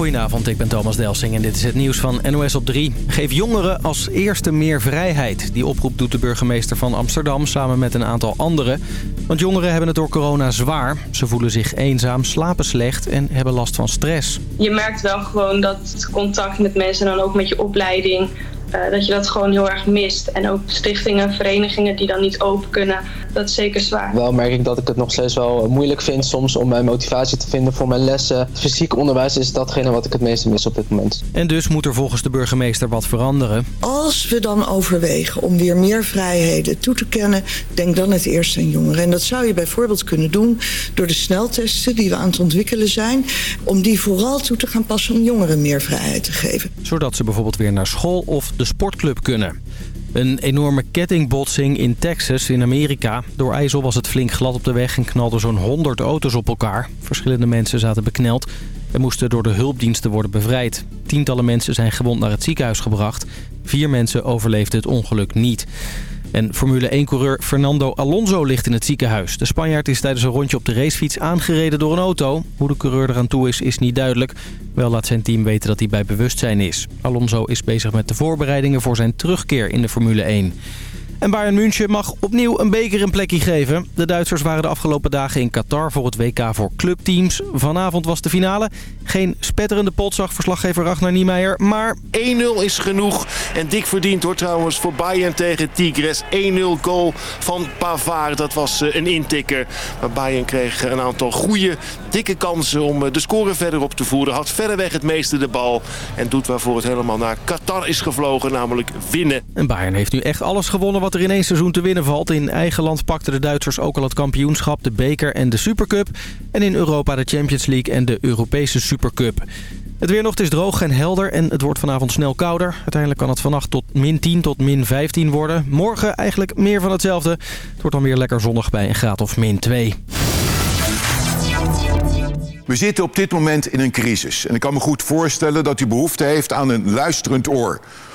Goedenavond, ik ben Thomas Delsing en dit is het nieuws van NOS op 3. Geef jongeren als eerste meer vrijheid. Die oproep doet de burgemeester van Amsterdam samen met een aantal anderen. Want jongeren hebben het door corona zwaar. Ze voelen zich eenzaam, slapen slecht en hebben last van stress. Je merkt wel gewoon dat contact met mensen en dan ook met je opleiding uh, dat je dat gewoon heel erg mist. En ook stichtingen, verenigingen die dan niet open kunnen, dat is zeker zwaar. Wel merk ik dat ik het nog steeds wel moeilijk vind soms om mijn motivatie te vinden voor mijn lessen. Fysiek onderwijs is datgene wat ik het meeste mis op dit moment. En dus moet er volgens de burgemeester wat veranderen. Als we dan overwegen om weer meer vrijheden toe te kennen, denk dan het eerst aan jongeren. En dat zou je bijvoorbeeld kunnen doen door de sneltesten die we aan het ontwikkelen zijn, om die vooral toe te gaan passen om jongeren meer vrijheid te geven. Zodat ze bijvoorbeeld weer naar school of de sportclub kunnen. Een enorme kettingbotsing in Texas in Amerika. Door ijzel was het flink glad op de weg en knalden zo'n 100 auto's op elkaar. Verschillende mensen zaten bekneld en moesten door de hulpdiensten worden bevrijd. Tientallen mensen zijn gewond naar het ziekenhuis gebracht. Vier mensen overleefden het ongeluk niet. En Formule 1-coureur Fernando Alonso ligt in het ziekenhuis. De Spanjaard is tijdens een rondje op de racefiets aangereden door een auto. Hoe de coureur eraan toe is, is niet duidelijk. Wel laat zijn team weten dat hij bij bewustzijn is. Alonso is bezig met de voorbereidingen voor zijn terugkeer in de Formule 1. En Bayern München mag opnieuw een beker een plekje geven. De Duitsers waren de afgelopen dagen in Qatar voor het WK voor clubteams. Vanavond was de finale. Geen spetterende pot, zag verslaggever Ragnar Niemeyer, maar... 1-0 is genoeg. En dik verdiend hoor trouwens voor Bayern tegen Tigres. 1-0 goal van Pavard. Dat was eh, een intikker. Maar Bayern kreeg een aantal goede, dikke kansen om eh, de score verder op te voeren. Had verreweg het meeste de bal. En doet waarvoor het helemaal naar Qatar is gevlogen, namelijk winnen. En Bayern heeft nu echt alles gewonnen wat er in één seizoen te winnen valt. In eigen land pakten de Duitsers ook al het kampioenschap, de beker en de Supercup. En in Europa de Champions League en de Europese Supercup. Het weer nog is droog en helder en het wordt vanavond snel kouder. Uiteindelijk kan het vannacht tot min 10 tot min 15 worden. Morgen eigenlijk meer van hetzelfde. Het wordt dan weer lekker zonnig bij een graad of min 2. We zitten op dit moment in een crisis. En ik kan me goed voorstellen dat u behoefte heeft aan een luisterend oor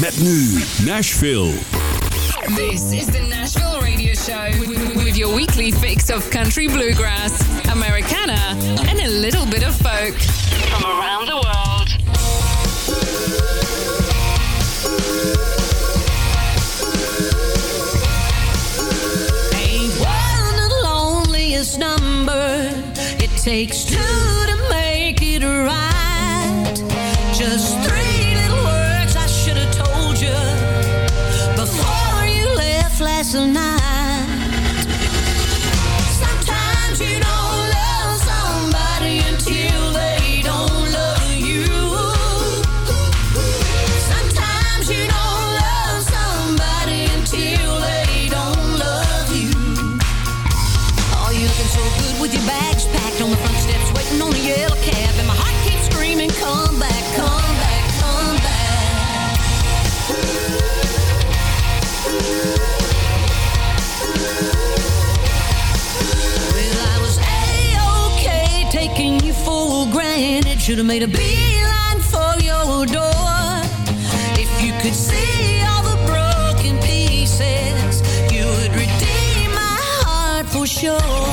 Met nu Nashville. This is the Nashville Radio Show with your weekly fix of country bluegrass, Americana, and a little bit of folk from around the world. Ain't one the loneliest number. It takes two to make it right. So now Should have made a beeline for your door. If you could see all the broken pieces, you would redeem my heart for sure.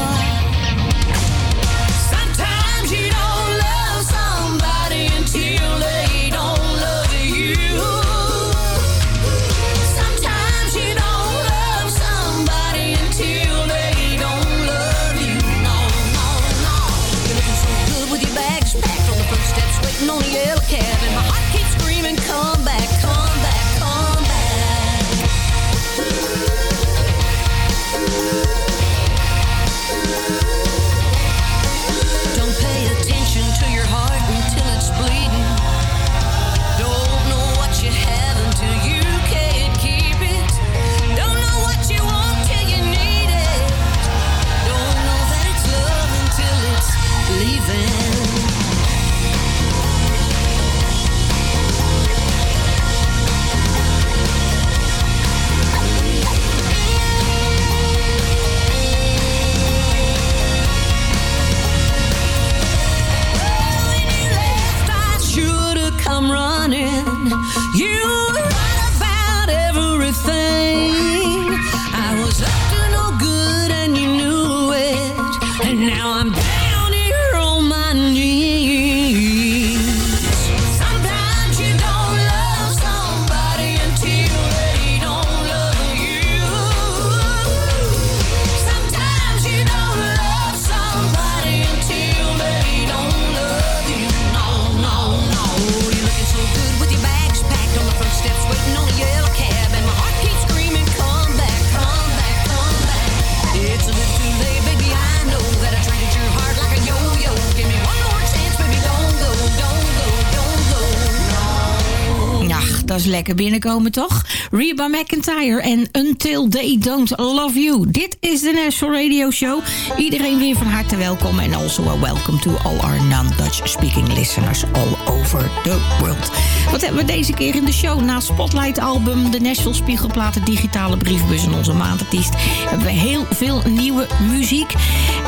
Binnenkomen, toch? Reba McIntyre en Until They Don't Love You. Dit is de National Radio Show. Iedereen weer van harte welkom. En also a welcome to all our non-Dutch speaking listeners all over the world. Wat hebben we deze keer in de show? Na Spotlight album, de Nashville Spiegelplaten, digitale brievenbus en onze maandartiest... hebben we heel veel nieuwe muziek.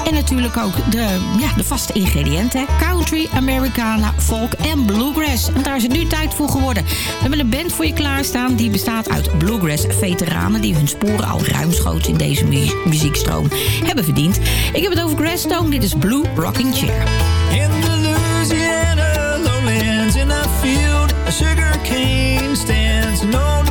En natuurlijk ook de, ja, de vaste ingrediënten. Country, Americana, folk en bluegrass. En daar is het nu tijd voor geworden. We hebben een band voor klaarstaan. Die bestaat uit bluegrass-veteranen... die hun sporen al ruimschoots in deze mu muziekstroom hebben verdiend. Ik heb het over Grassstone. Dit is Blue Rocking Chair. In the Louisiana lowlands in a field, a stands an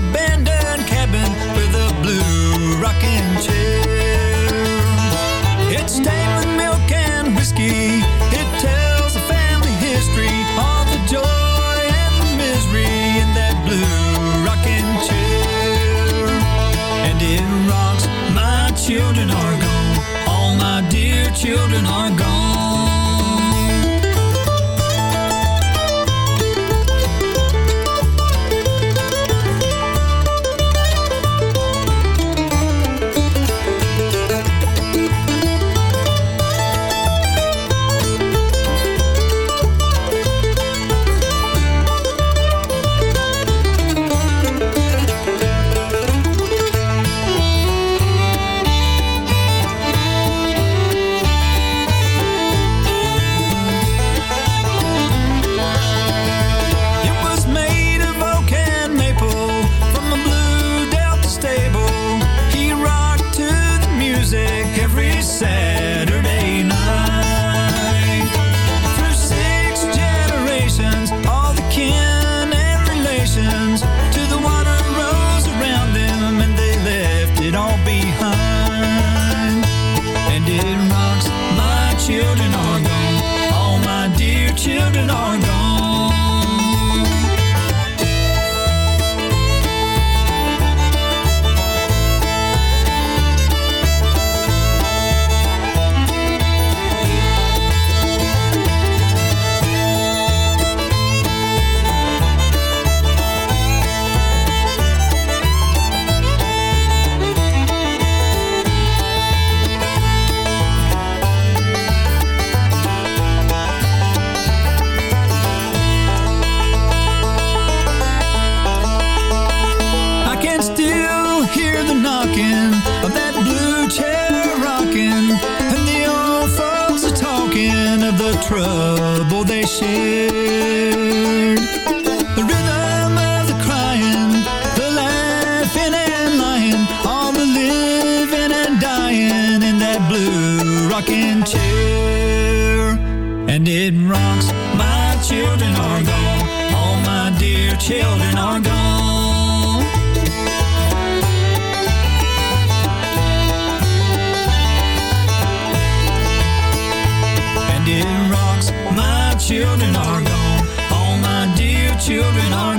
children are gone. All my dear children are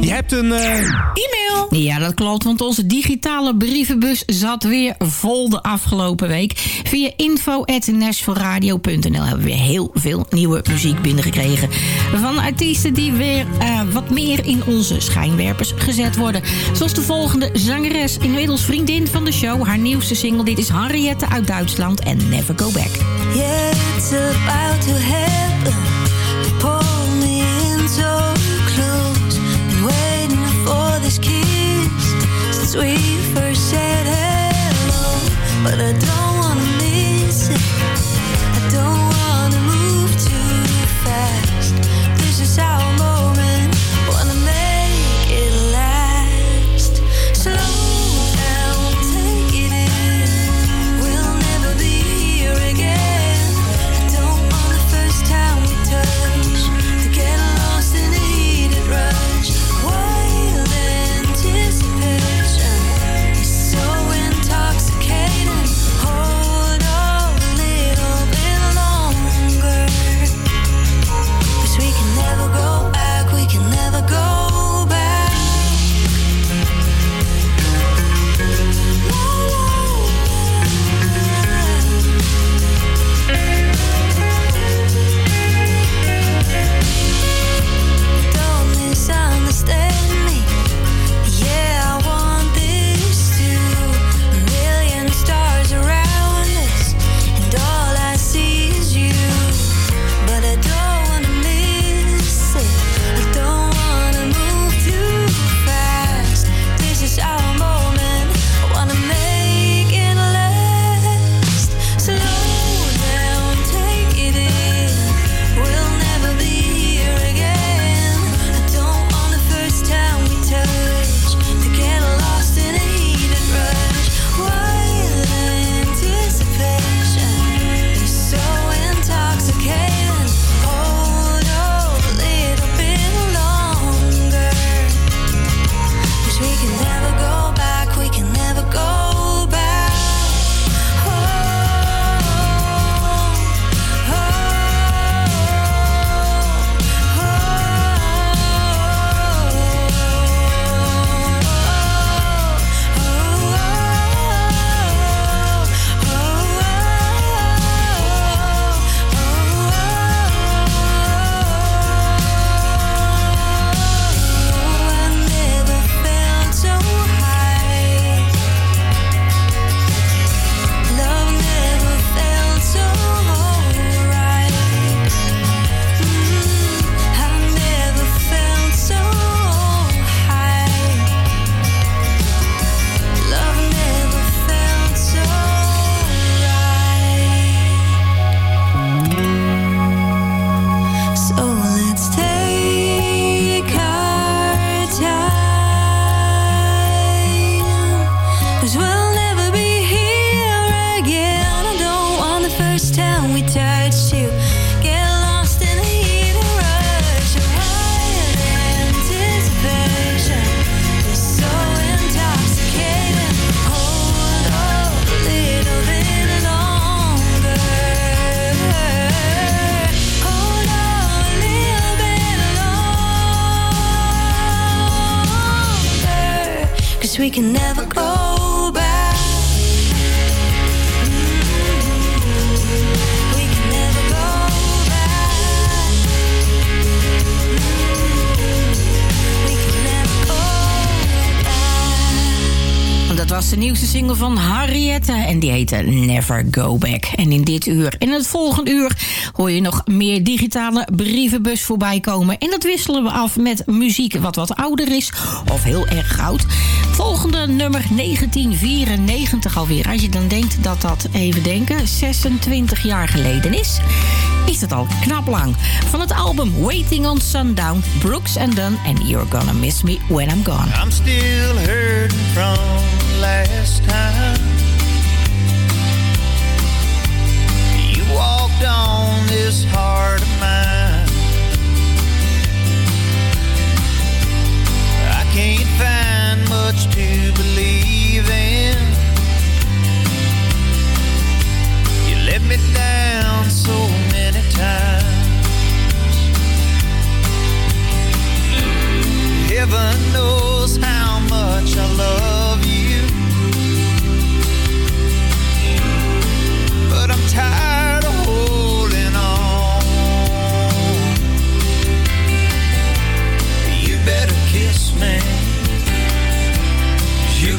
je hebt een... eh, E-mail. Ja, dat klopt, want onze digitale brievenbus zat weer vol de afgelopen week. Via info.nashvilleradio.nl hebben we weer heel veel nieuwe muziek binnengekregen. Van artiesten die weer eh, wat meer in onze schijnwerpers gezet worden. Zoals de volgende zangeres, inmiddels vriendin van de show. Haar nieuwste single, dit is Henriette uit Duitsland en Never Go Back. Yeah, it's about to happen. This kiss since we first said hello. But I don't single van Harriette en die heette Never Go Back. En in dit uur, in het volgende uur, hoor je nog meer digitale brievenbus voorbij komen. En dat wisselen we af met muziek wat wat ouder is of heel erg oud. Volgende nummer 1994 alweer. Als je dan denkt dat dat, even denken, 26 jaar geleden is... is het al knap lang. Van het album Waiting on Sundown, Brooks and Dunn... and You're Gonna Miss Me When I'm Gone. I'm still hurting from last time. You walked on this heart of mine. I can't find much to believe in. You let me down so many times. Heaven knows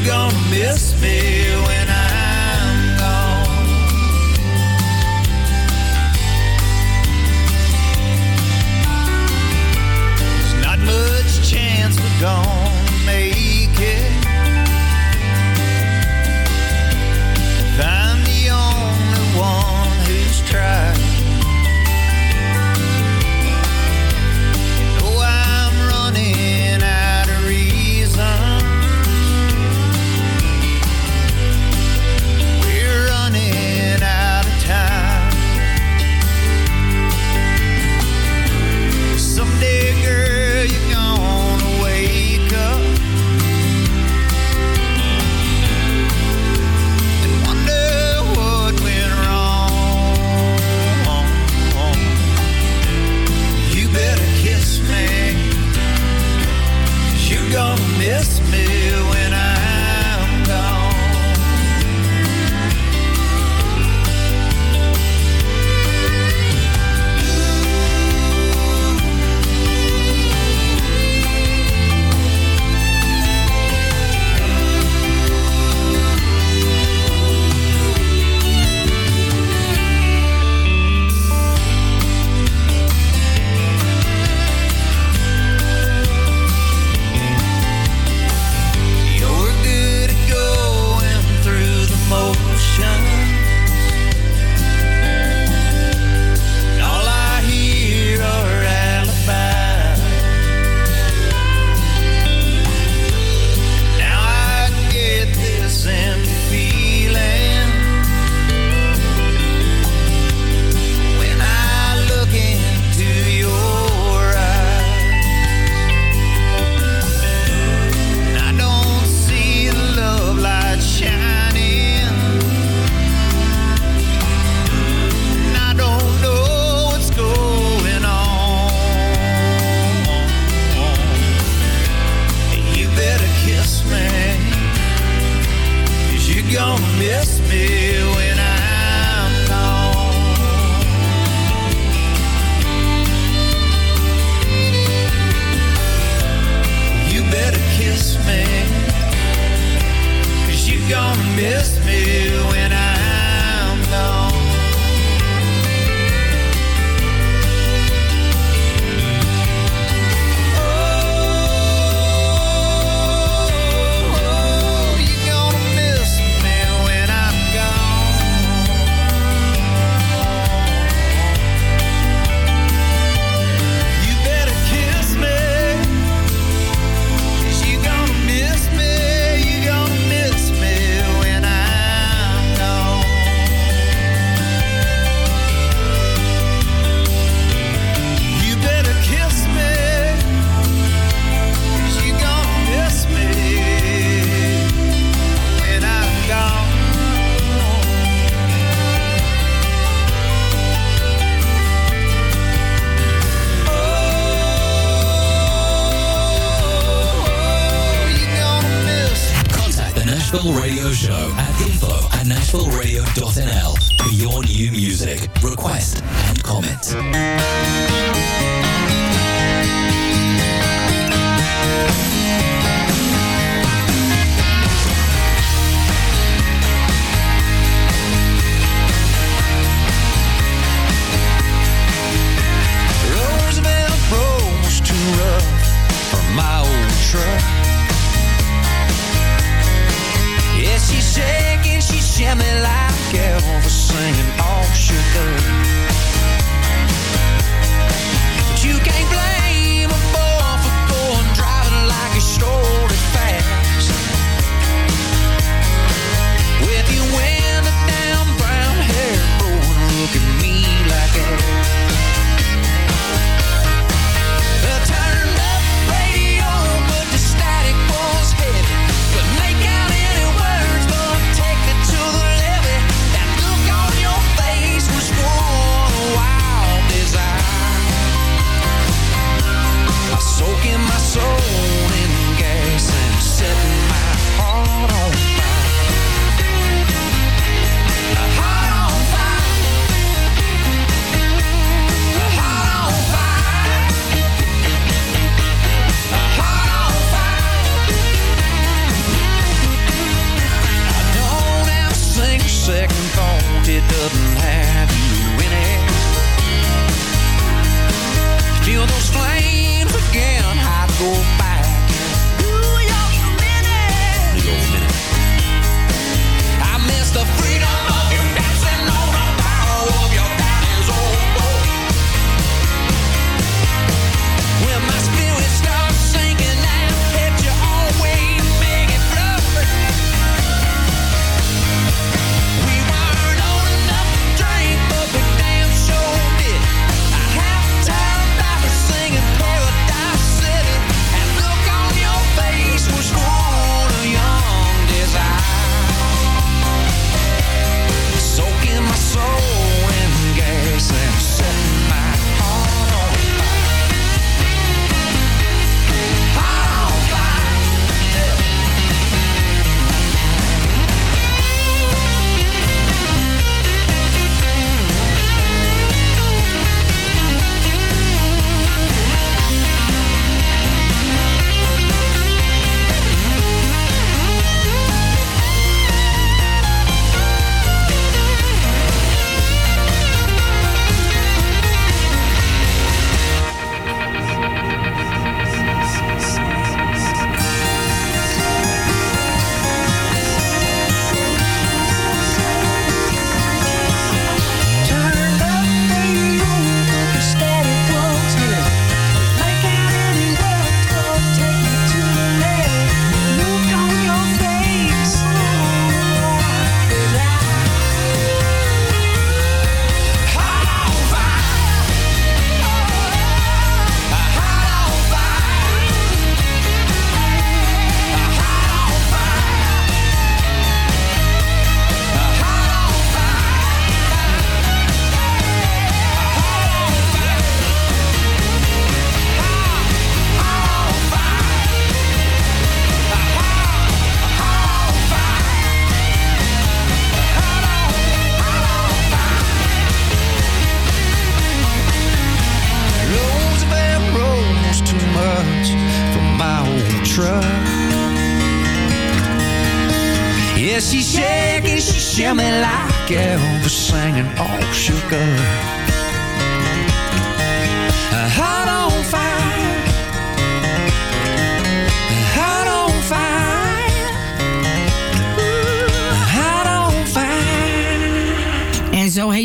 gonna miss me when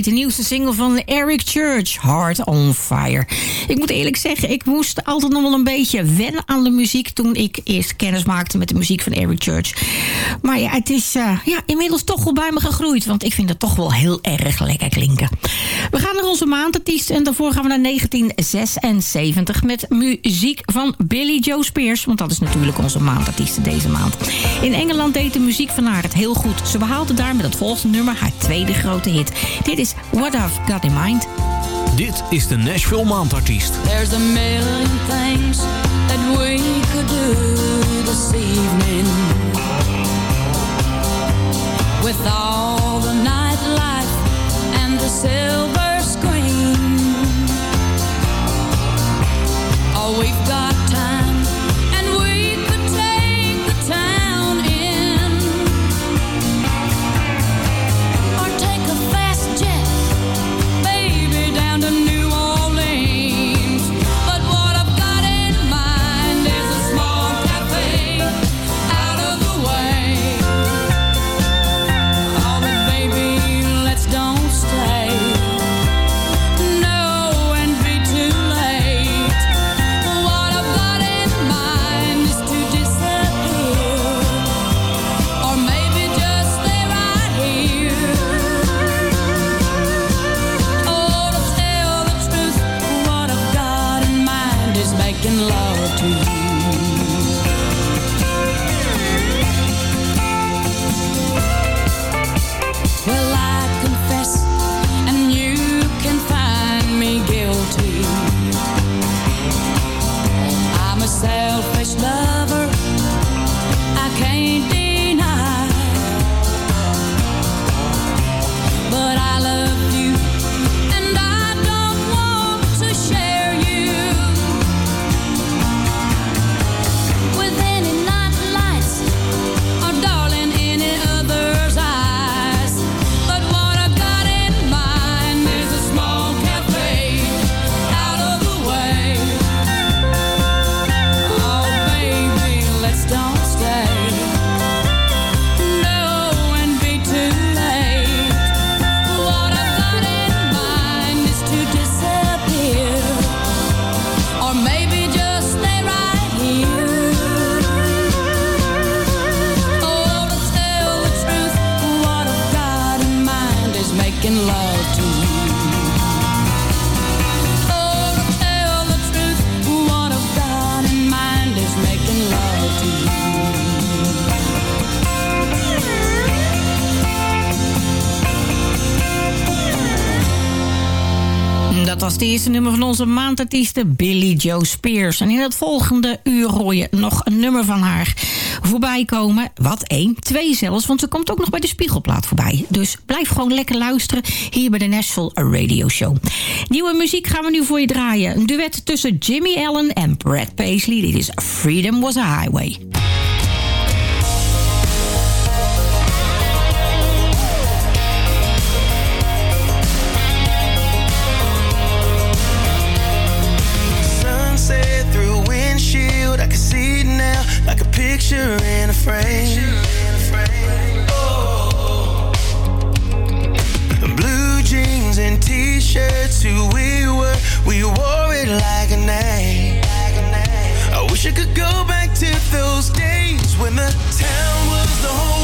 de nieuwste single van Eric Church, Heart on Fire. Ik moet eerlijk zeggen, ik moest altijd nog wel een beetje wennen aan de muziek... toen ik eerst kennis maakte met de muziek van Eric Church. Maar ja, het is eh, ja, inmiddels toch wel bij me gegroeid... want ik vind het toch wel heel erg lekker klinken. We gaan naar onze maandartiest en daarvoor gaan we naar 1976... met muziek van Billy Joe Spears... want dat is natuurlijk onze maandartiest deze maand. In Engeland deed de muziek van haar het heel goed. Ze behaalde daar met het volgende nummer haar tweede grote hit. Dit is is What I've Got In Mind. Dit is de Nashville Maandartiest. There's a million things that we could do this evening. With all the nightlife and the silver screen. All we've nummer van onze maandartieste Billy Joe Spears. En in het volgende uur hoor je nog een nummer van haar voorbij komen. Wat één, twee zelfs, want ze komt ook nog bij de Spiegelplaat voorbij. Dus blijf gewoon lekker luisteren hier bij de Nashville Radio Show. Nieuwe muziek gaan we nu voor je draaien. Een duet tussen Jimmy Allen en Brad Paisley. Dit is Freedom Was a Highway. picture in a frame. Oh. Blue jeans and t-shirts, who we were, we wore it like a name. I wish I could go back to those days when the town was the whole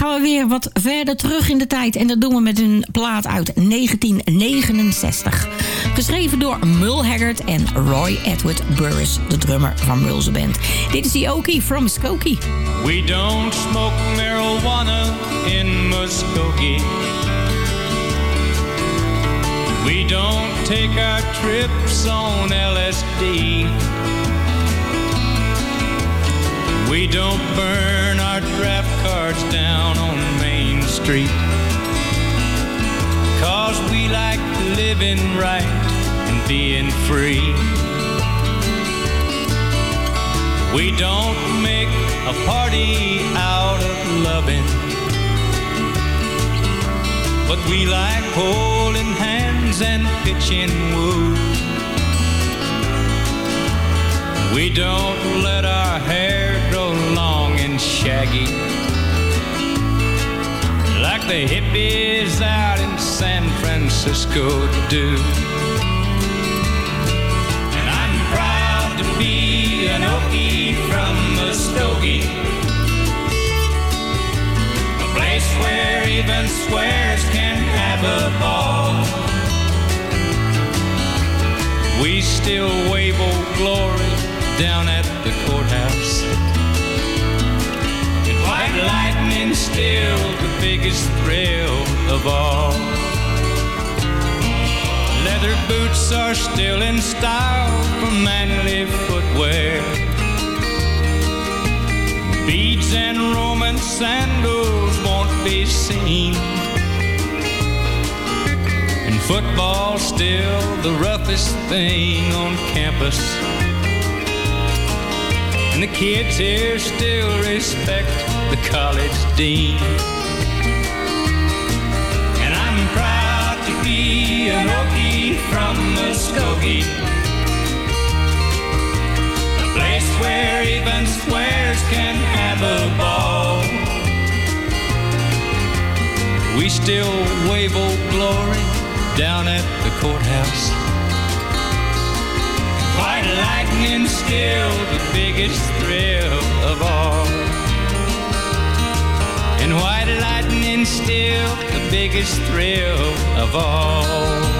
gaan we weer wat verder terug in de tijd. En dat doen we met een plaat uit 1969. Geschreven door Mul Haggard en Roy Edward Burris, de drummer van Mul's band. Dit is Okie from Skokie. We don't smoke marijuana in Muskogee. We don't take our trips on LSD. We don't burn our draft cards down on Main Street. Cause we like living right and being free. We don't make a party out of loving. But we like holding hands and pitching woo. We don't let our hair grow long and shaggy. Like the hippies out in San Francisco do. And I'm proud to be an Okie from Muskogee. A place where even squares can have a ball. We still wave old glory down at the courthouse. And white lightning still the biggest thrill of all. Leather boots are still in style for manly footwear. Beads and Roman sandals won't be seen. And football's still the roughest thing on campus. And the kids here still respect the college dean. And I'm proud to be an Okie from Muskogee. A place where even squares can have a ball. We still wave old glory down at the courthouse. White lightning still the biggest thrill of all. And white lightning still the biggest thrill of all.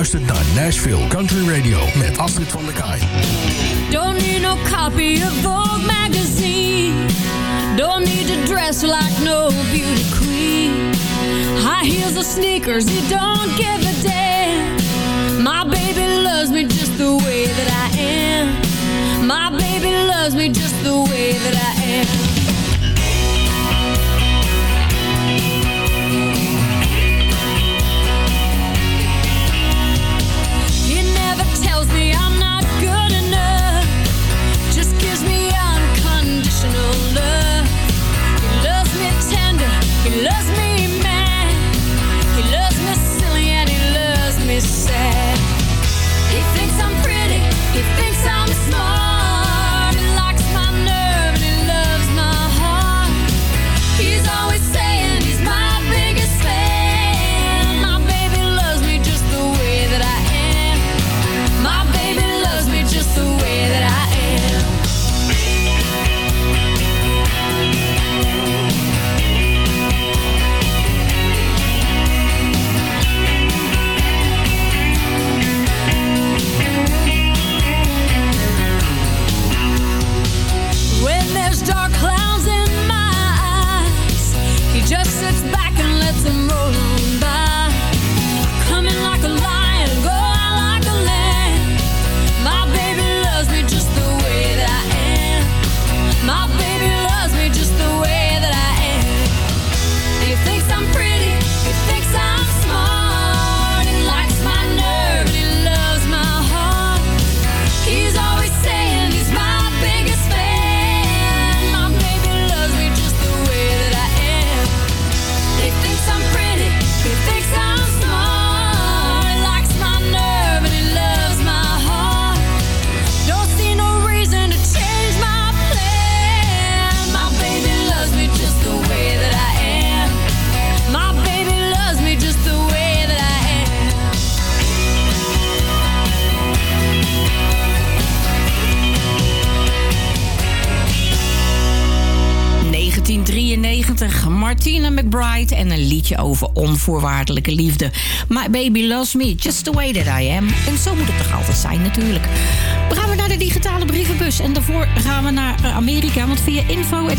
Luistert naar Nashville Country Radio met Astrid van der Kaai. Don't need no copy of Vogue magazine. Don't need to dress like no beauty queen. High heels or sneakers, you don't give a damn. My baby loves me just the way that I am. My baby loves me just the way that I am. Over onvoorwaardelijke liefde. My baby loves me, just the way that I am. En zo moet het toch altijd zijn natuurlijk. We gaan weer naar de digitale brievenbus. En daarvoor gaan we naar Amerika. Want via info.nl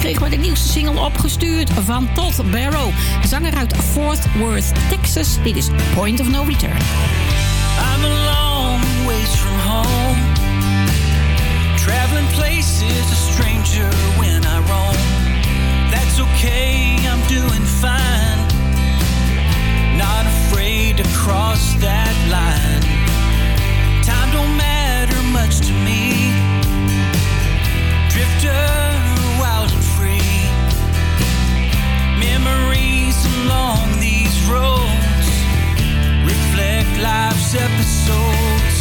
kregen we de nieuwste single opgestuurd van Todd Barrow. Zanger uit Fort Worth, Texas. Dit is Point of No Return. I'm a long ways from home. Traveling places, a stranger when I roam. That's okay, I'm doing fine. Not afraid to cross that line. Time don't matter much to me. Drifter, wild and free. Memories along these roads reflect life's episodes.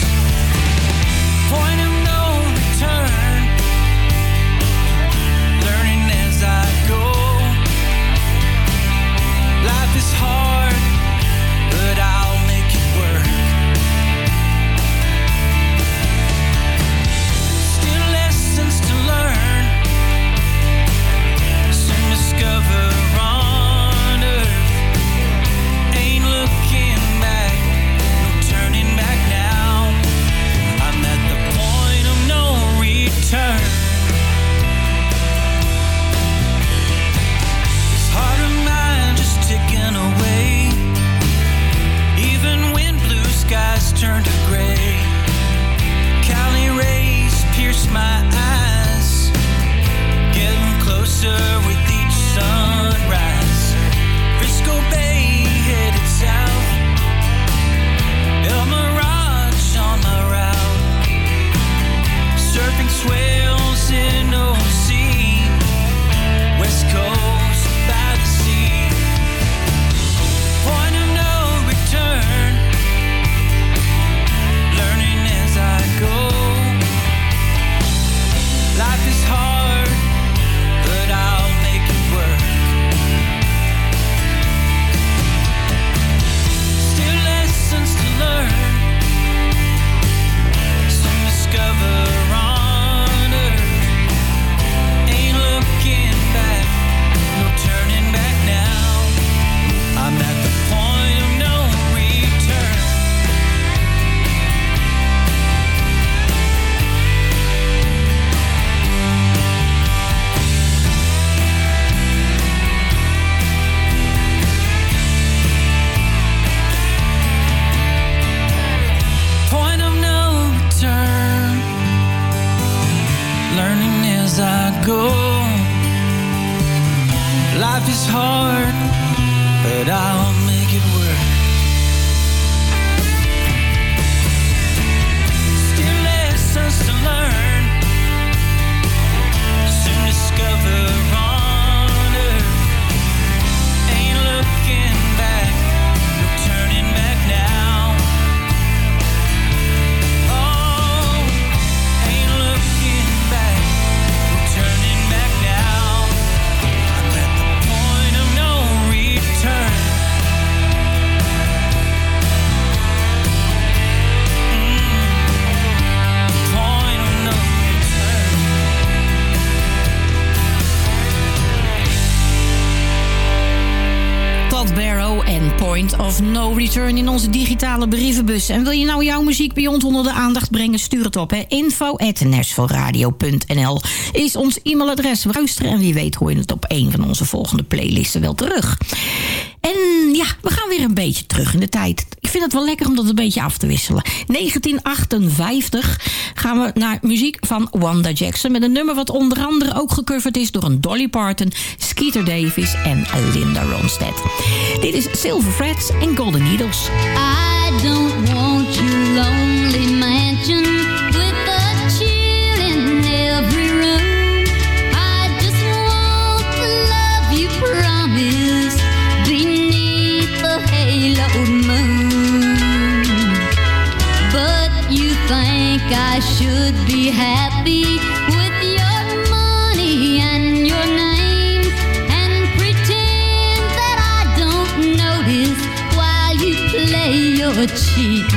no Return in onze digitale brievenbus. En wil je nou jouw muziek bij ons onder de aandacht brengen? Stuur het op. hè. info is ons e-mailadres. Luisteren en wie weet hoor je het op een van onze volgende playlisten wel terug. En ja, we gaan weer een beetje terug in de tijd. Ik vind het wel lekker om dat een beetje af te wisselen. 1958 gaan we naar muziek van Wanda Jackson... met een nummer wat onder andere ook gecoverd is... door een Dolly Parton, Skeeter Davis en Linda Ronstadt. Dit is Silver Frets en Golden Needles. I don't want your lonely mansion with a chill in every room. I just want the love you promised beneath the halo moon. But you think I should be happy with your money and your cheat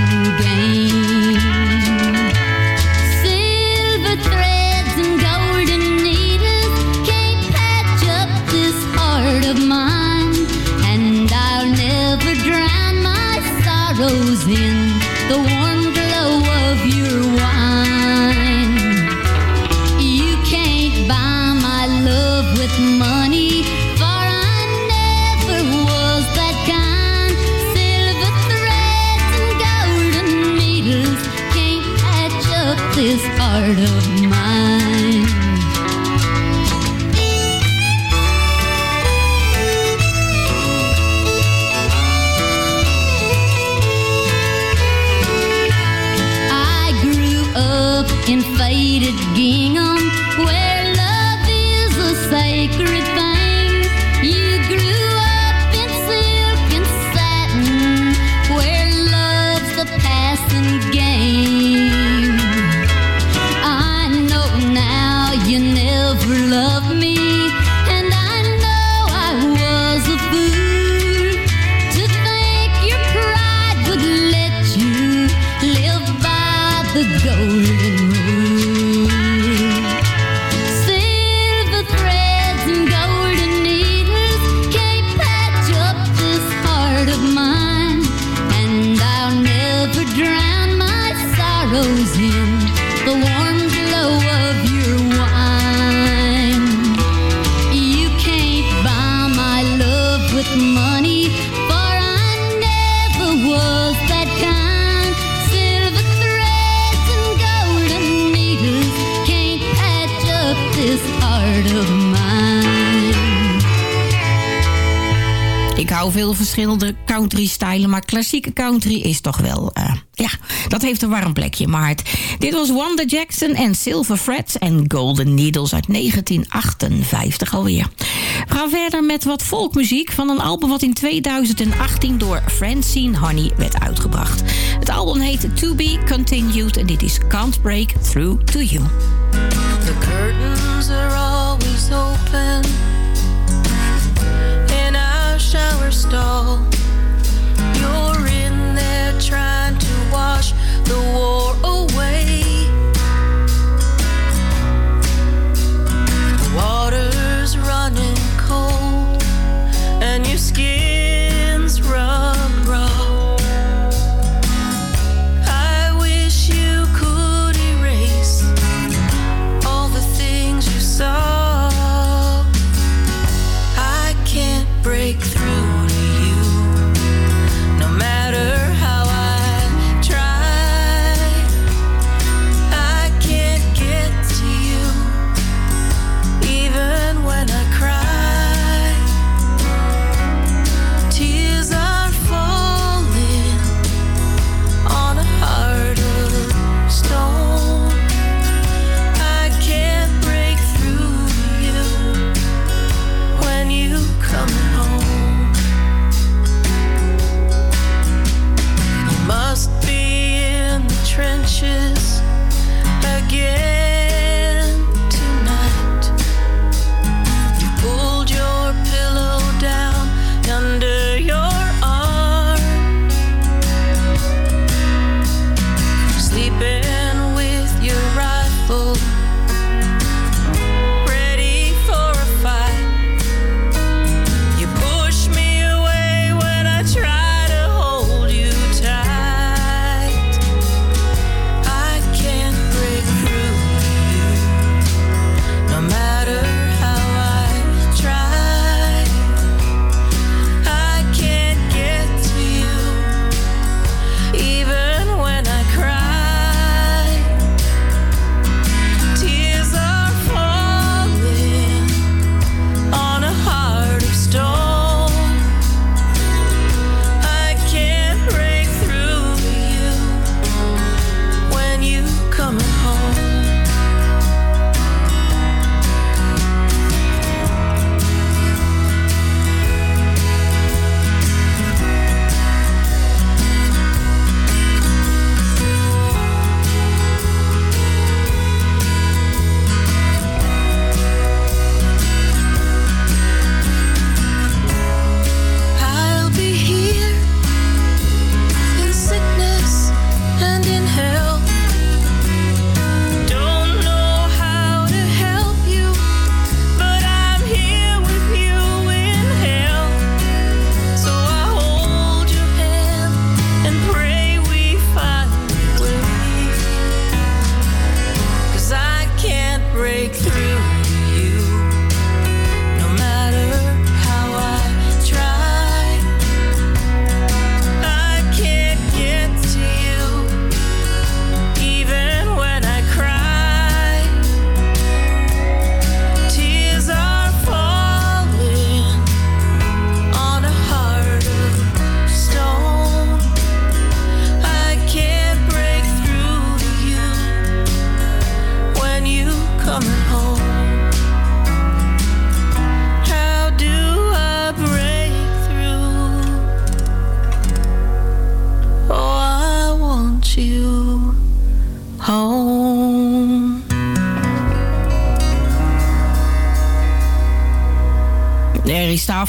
Veel verschillende country-stijlen. Maar klassieke country is toch wel... Eh, ja, dat heeft een warm plekje Maar. Dit was Wanda Jackson en Silverfrets en Golden Needles uit 1958 alweer. We gaan verder met wat volkmuziek van een album wat in 2018 door Francine Honey werd uitgebracht. Het album heet To Be Continued en dit is Can't Break Through To You. The curtain never. You're in there trying to wash the war away.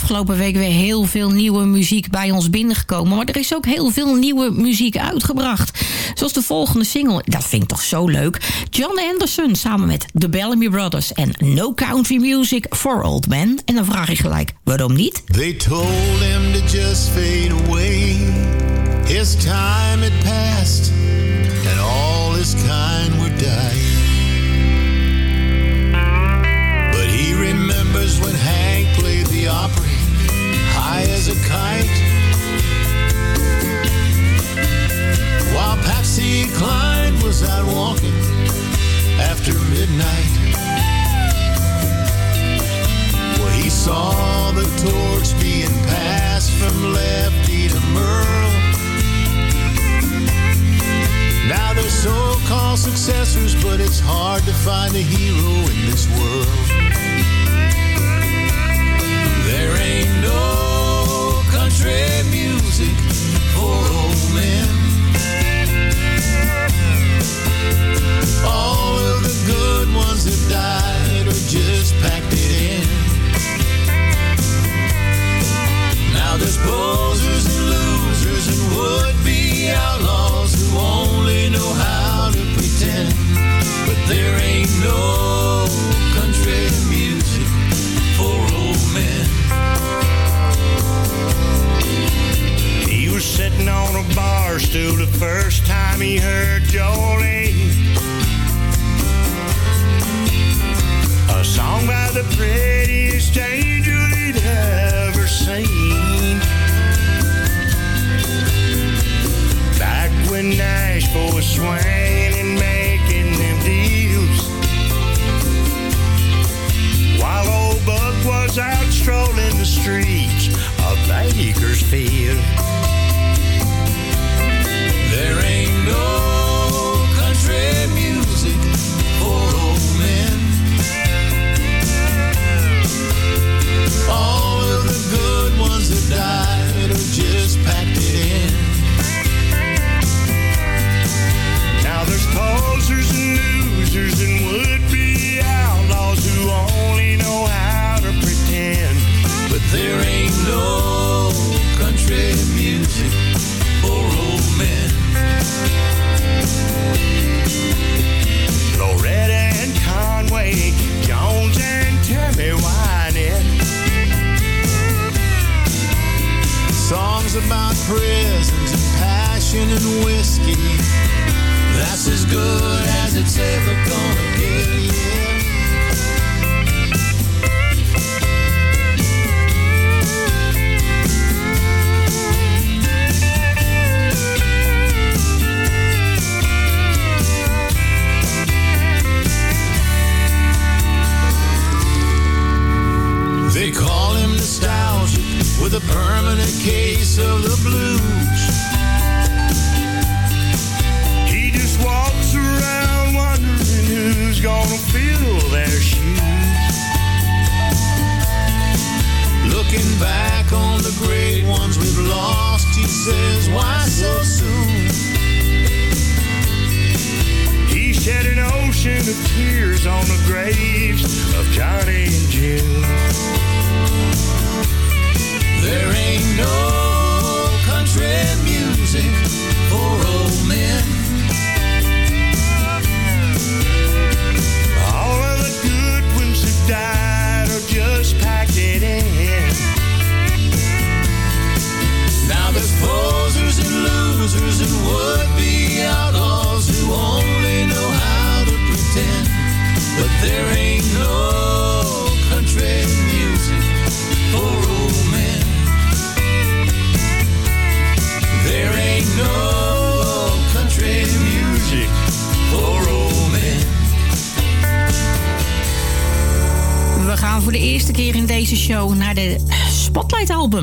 Afgelopen week weer heel veel nieuwe muziek bij ons binnengekomen. Maar er is ook heel veel nieuwe muziek uitgebracht. Zoals de volgende single, dat vind ik toch zo leuk. John Anderson samen met The Bellamy Brothers en No Country Music for Old Men. En dan vraag ik gelijk, waarom niet? They told him to just fade away. His time had passed, and all his kind Patsy Cline was out walking after midnight. Well, he saw the torch being passed from Lefty to Merle. Now they're so-called successors, but it's hard to find a hero in this world. There ain't no country music for old men. Oh.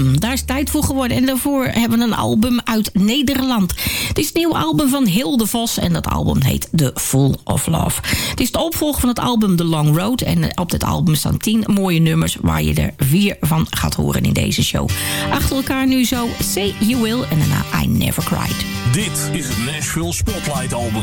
Daar is tijd voor geworden. En daarvoor hebben we een album uit Nederland. Het is het nieuwe album van Hilde Vos. En dat album heet The Full of Love. Het is de opvolger van het album The Long Road. En op dit album staan tien mooie nummers... waar je er vier van gaat horen in deze show. Achter elkaar nu zo Say You Will en daarna I Never Cried. Dit is het Nashville Spotlight album.